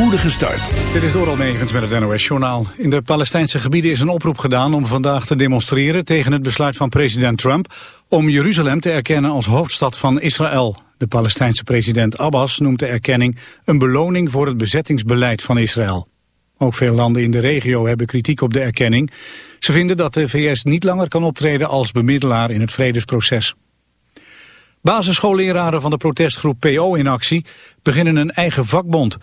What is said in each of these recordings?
spoedige start. Dit is Doral Megens met het NOS-journaal. In de Palestijnse gebieden is een oproep gedaan om vandaag te demonstreren tegen het besluit van president Trump om Jeruzalem te erkennen als hoofdstad van Israël. De Palestijnse president Abbas noemt de erkenning een beloning voor het bezettingsbeleid van Israël. Ook veel landen in de regio hebben kritiek op de erkenning. Ze vinden dat de VS niet langer kan optreden als bemiddelaar in het vredesproces. Basisschoolleraren van de protestgroep PO in actie beginnen een eigen vakbond.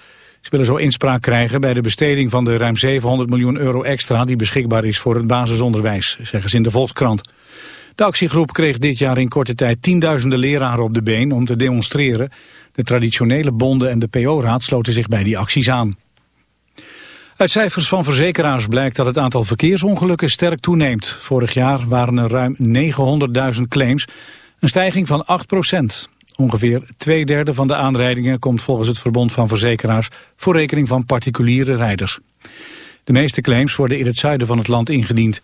Ze willen zo inspraak krijgen bij de besteding van de ruim 700 miljoen euro extra die beschikbaar is voor het basisonderwijs, zeggen ze in de Volkskrant. De actiegroep kreeg dit jaar in korte tijd tienduizenden leraren op de been om te demonstreren. De traditionele bonden en de PO-raad sloten zich bij die acties aan. Uit cijfers van verzekeraars blijkt dat het aantal verkeersongelukken sterk toeneemt. Vorig jaar waren er ruim 900.000 claims, een stijging van 8 procent. Ongeveer twee derde van de aanrijdingen komt volgens het Verbond van Verzekeraars voor rekening van particuliere rijders. De meeste claims worden in het zuiden van het land ingediend.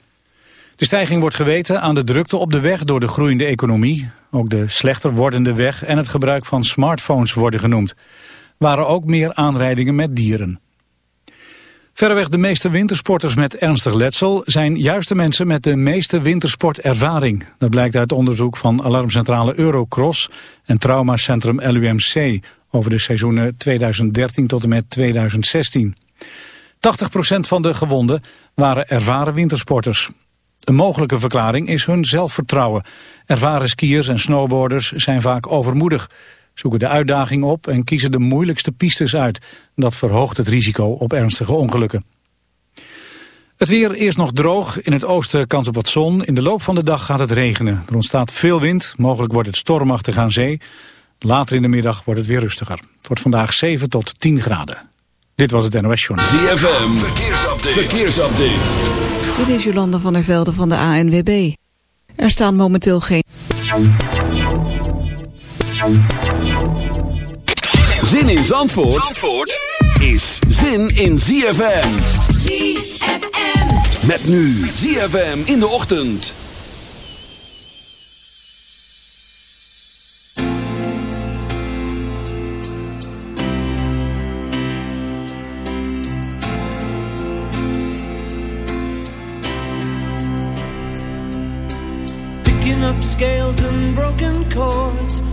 De stijging wordt geweten aan de drukte op de weg door de groeiende economie. Ook de slechter wordende weg en het gebruik van smartphones worden genoemd. Waren ook meer aanrijdingen met dieren. Verreweg de meeste wintersporters met ernstig letsel zijn juist de mensen met de meeste wintersportervaring. Dat blijkt uit onderzoek van alarmcentrale Eurocross en traumacentrum LUMC over de seizoenen 2013 tot en met 2016. 80% van de gewonden waren ervaren wintersporters. Een mogelijke verklaring is hun zelfvertrouwen. Ervaren skiers en snowboarders zijn vaak overmoedig zoeken de uitdaging op en kiezen de moeilijkste pistes uit. Dat verhoogt het risico op ernstige ongelukken. Het weer eerst nog droog, in het oosten kans op wat zon. In de loop van de dag gaat het regenen. Er ontstaat veel wind, mogelijk wordt het stormachtig aan zee. Later in de middag wordt het weer rustiger. Het wordt vandaag 7 tot 10 graden. Dit was het NOS Journal. ZFM, verkeersupdate. verkeersupdate. Dit is Jolanda van der Velde van de ANWB. Er staan momenteel geen... Zin in Zandvoort, Zandvoort is zin in ZFM. ZFM. Met nu ZFM in de ochtend. Picking up scales and broken chords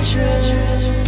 你却。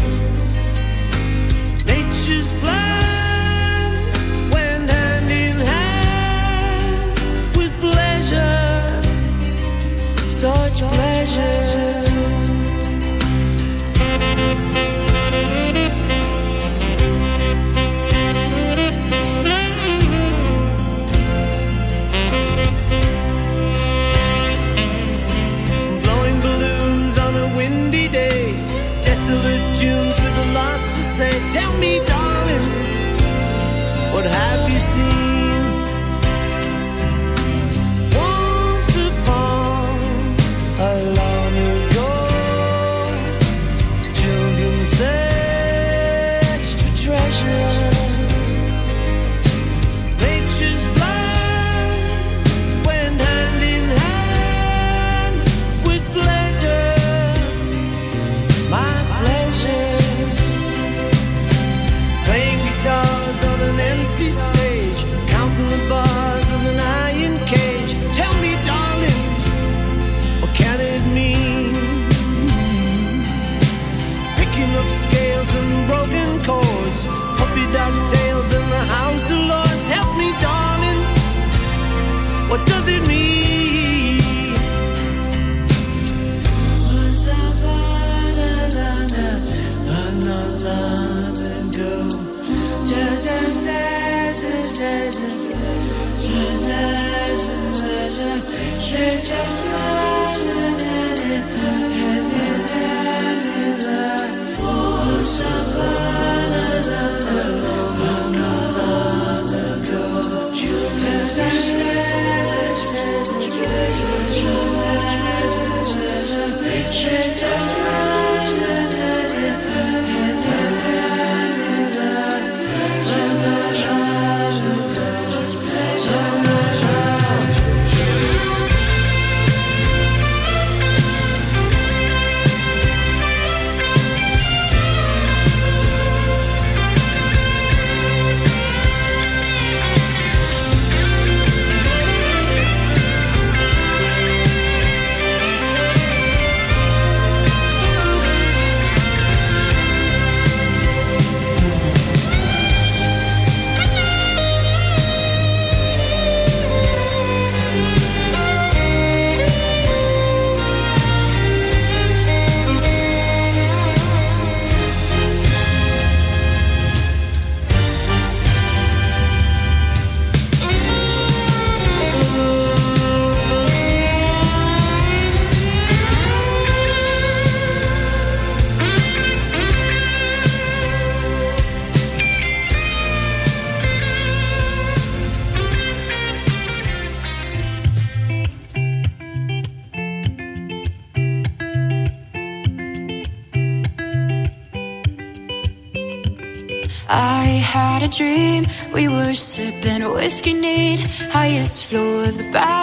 been a whiskey need, highest floor of the bar.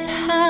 is high.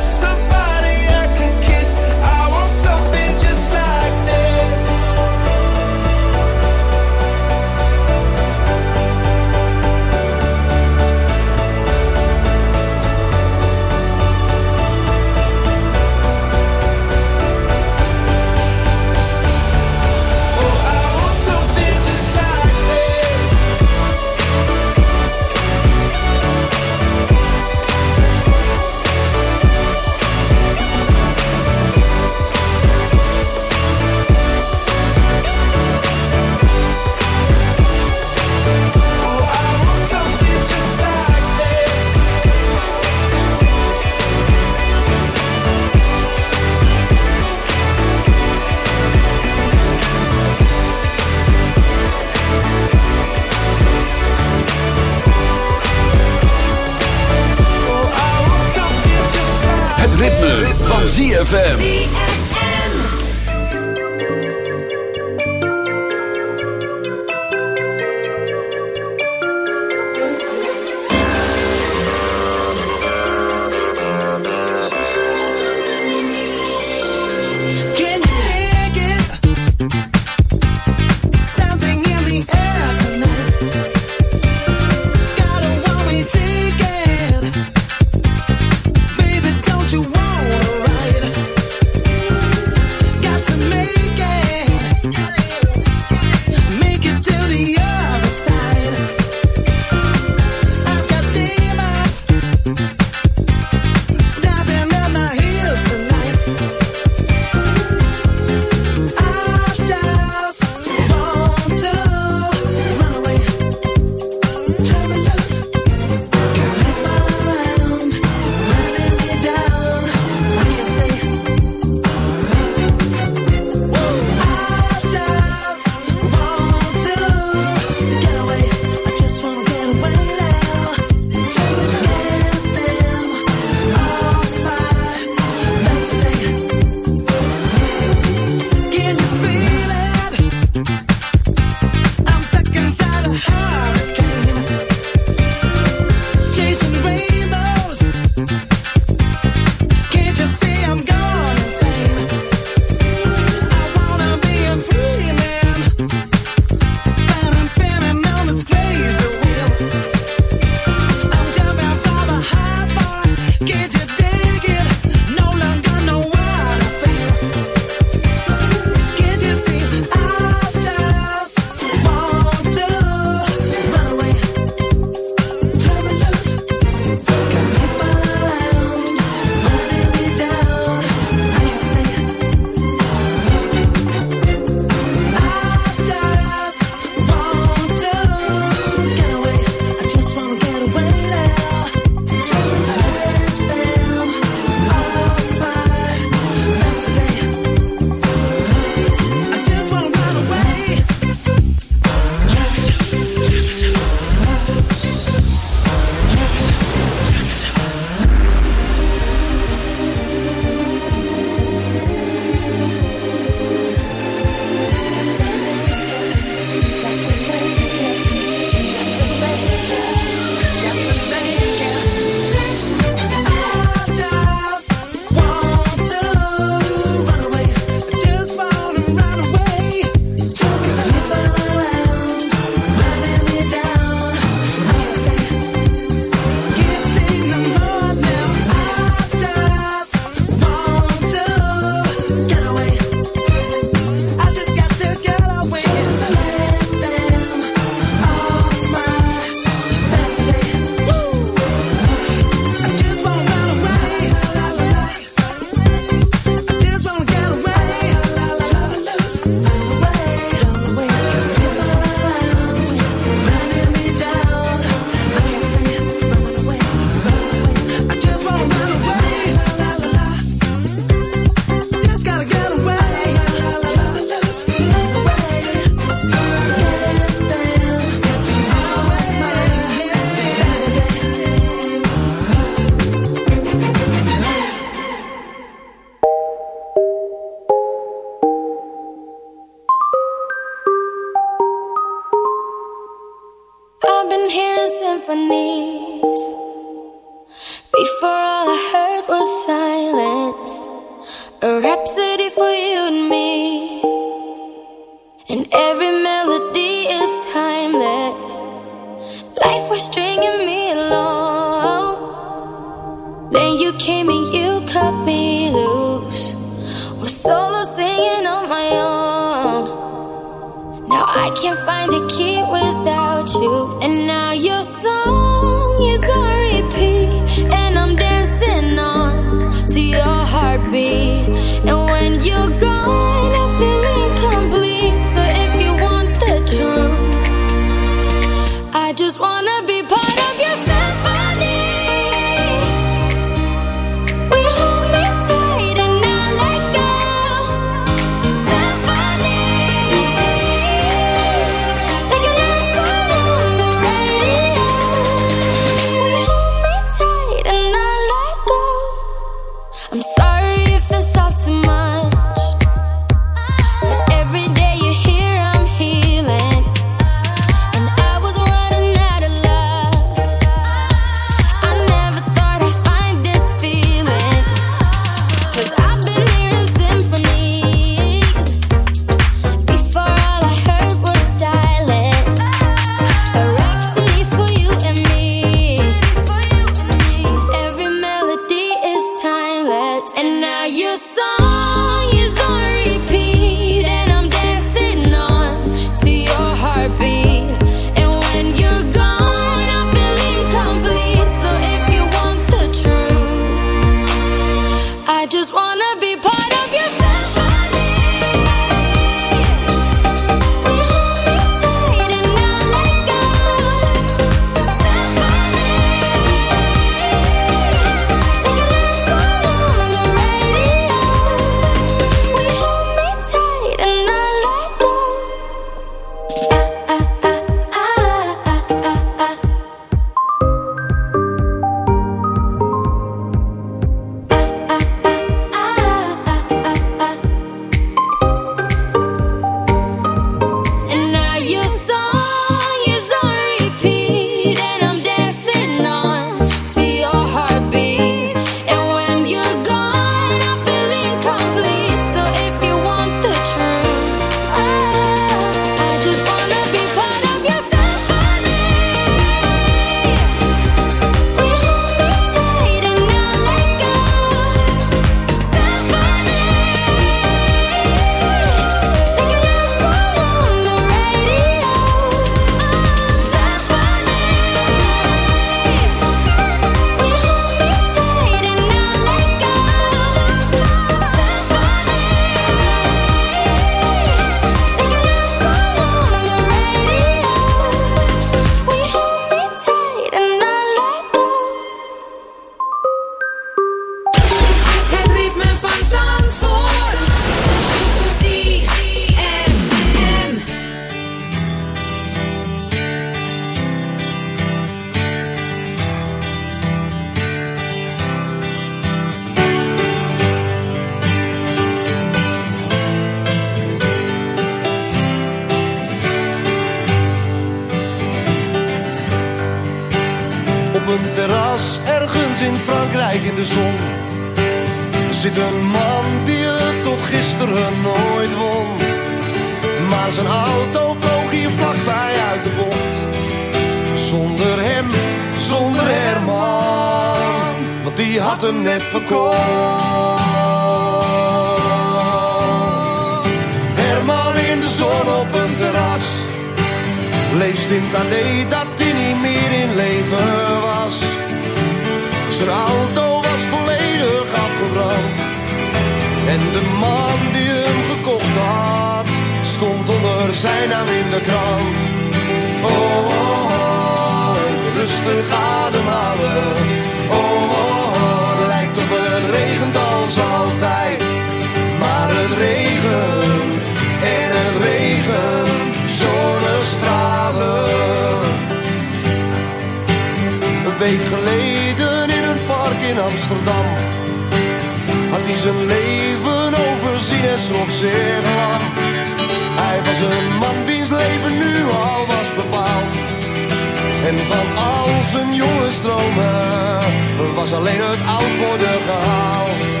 过得好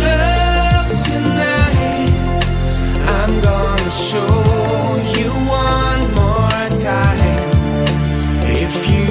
I'm gonna show you one more time. If you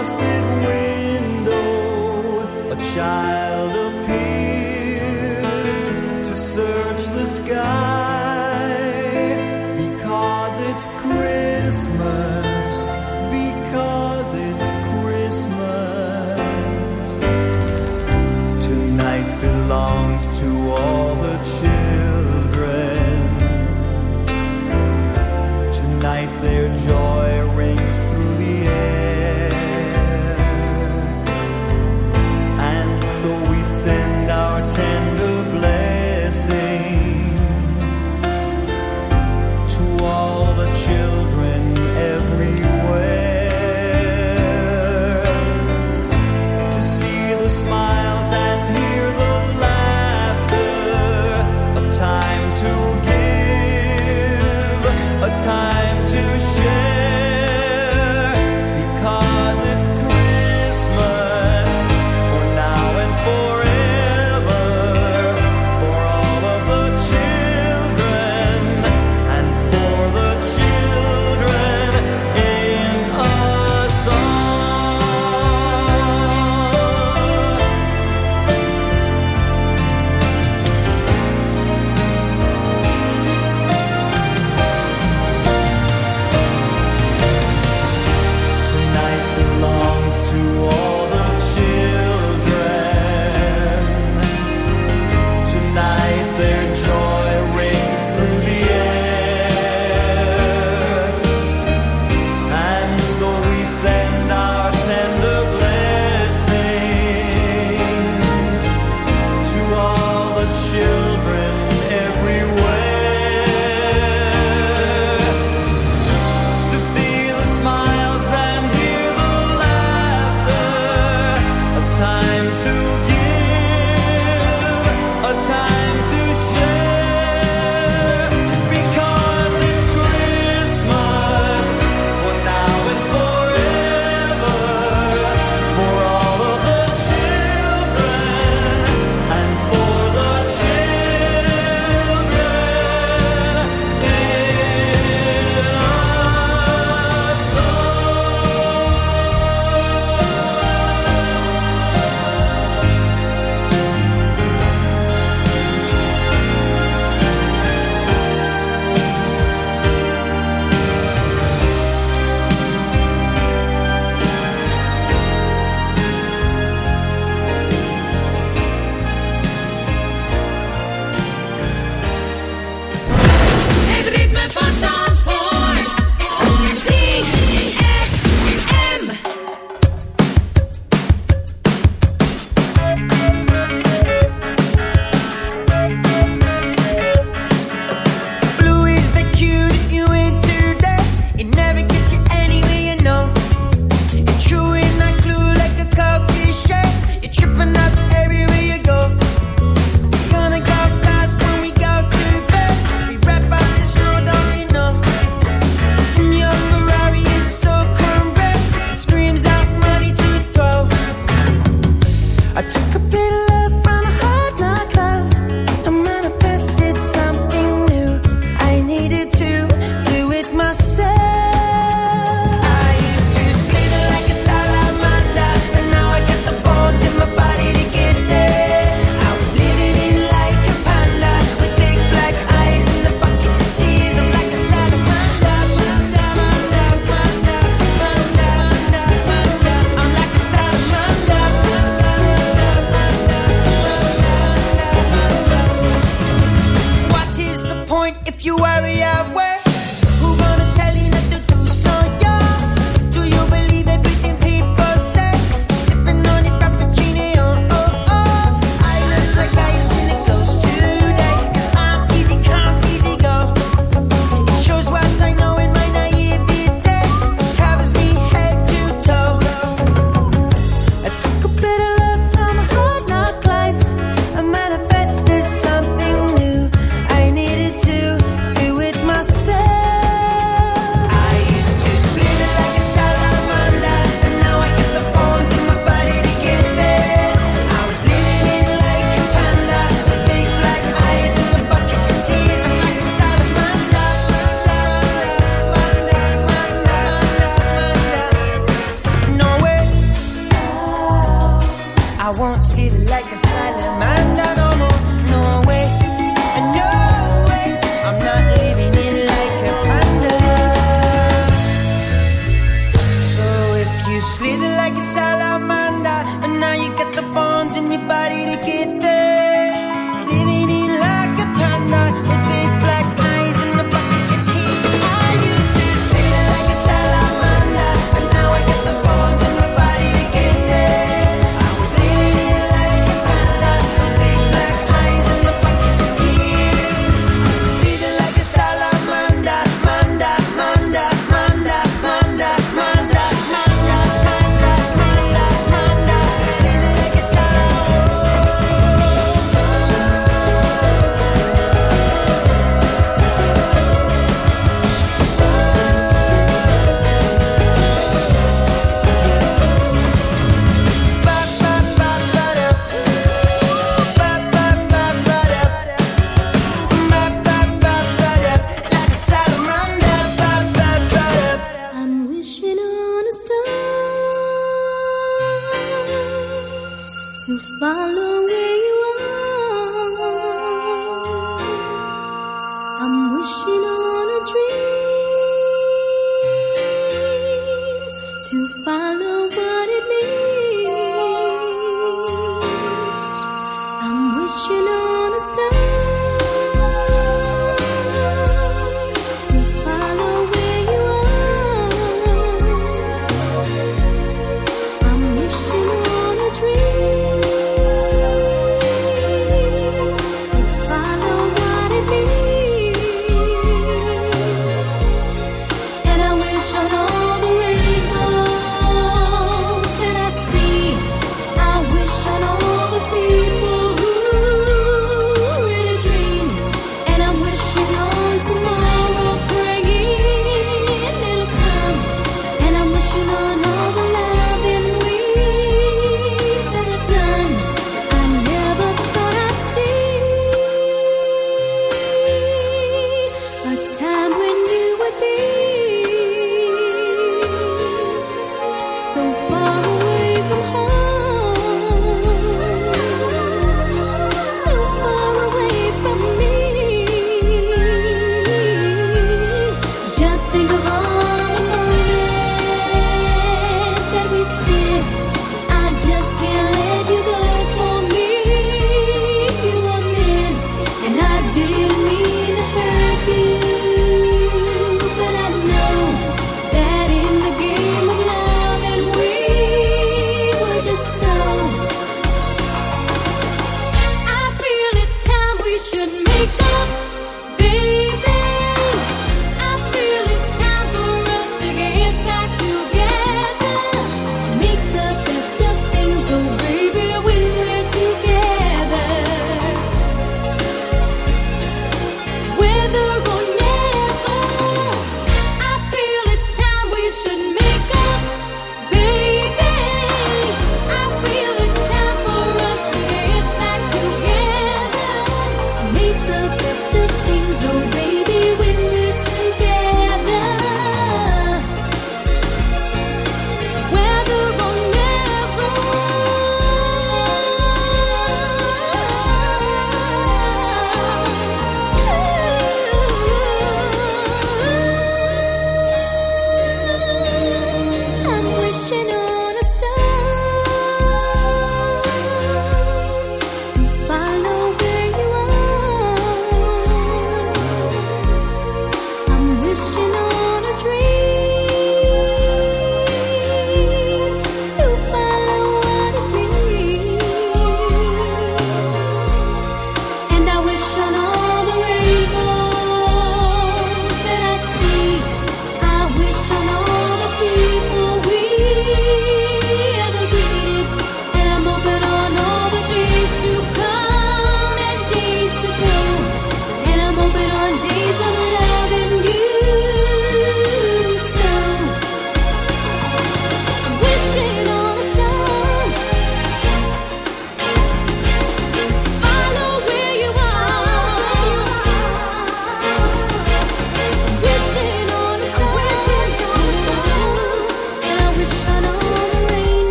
Frosted window, a child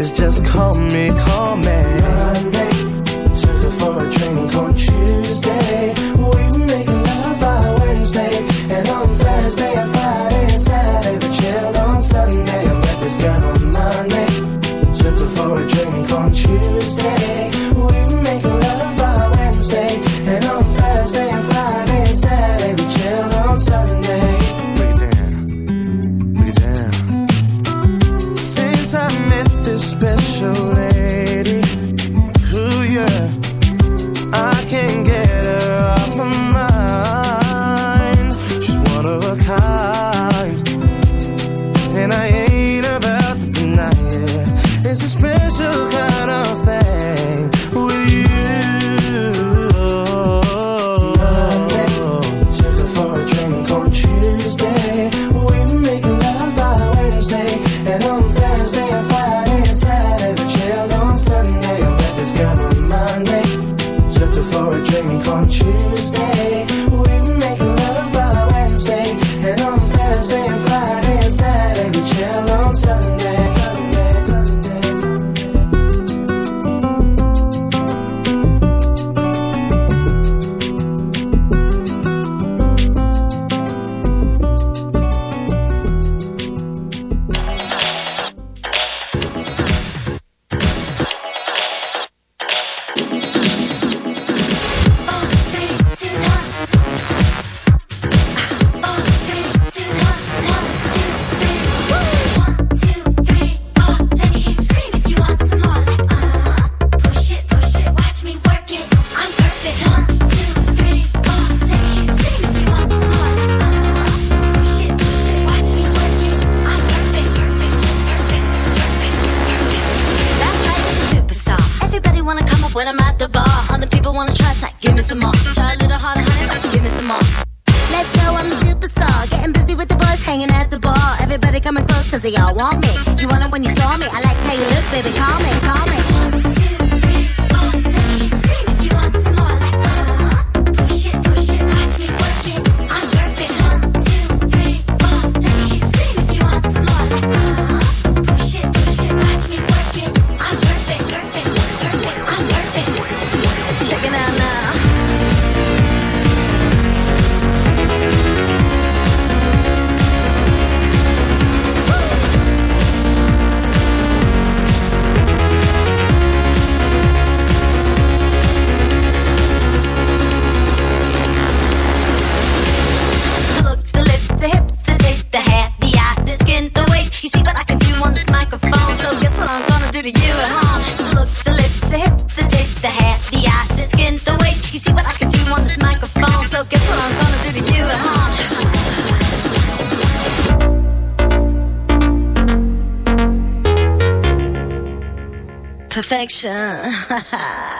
It's just call me, call me. when I'm at the bar. All the people wanna try, it's like, give me some more. Try a little harder, honey, give me some more. Let's go, I'm a superstar. Getting busy with the boys, hanging at the bar. Everybody coming close, cause they all want me. You want it when you saw me. I like how you look, baby, call me, call me. perfection.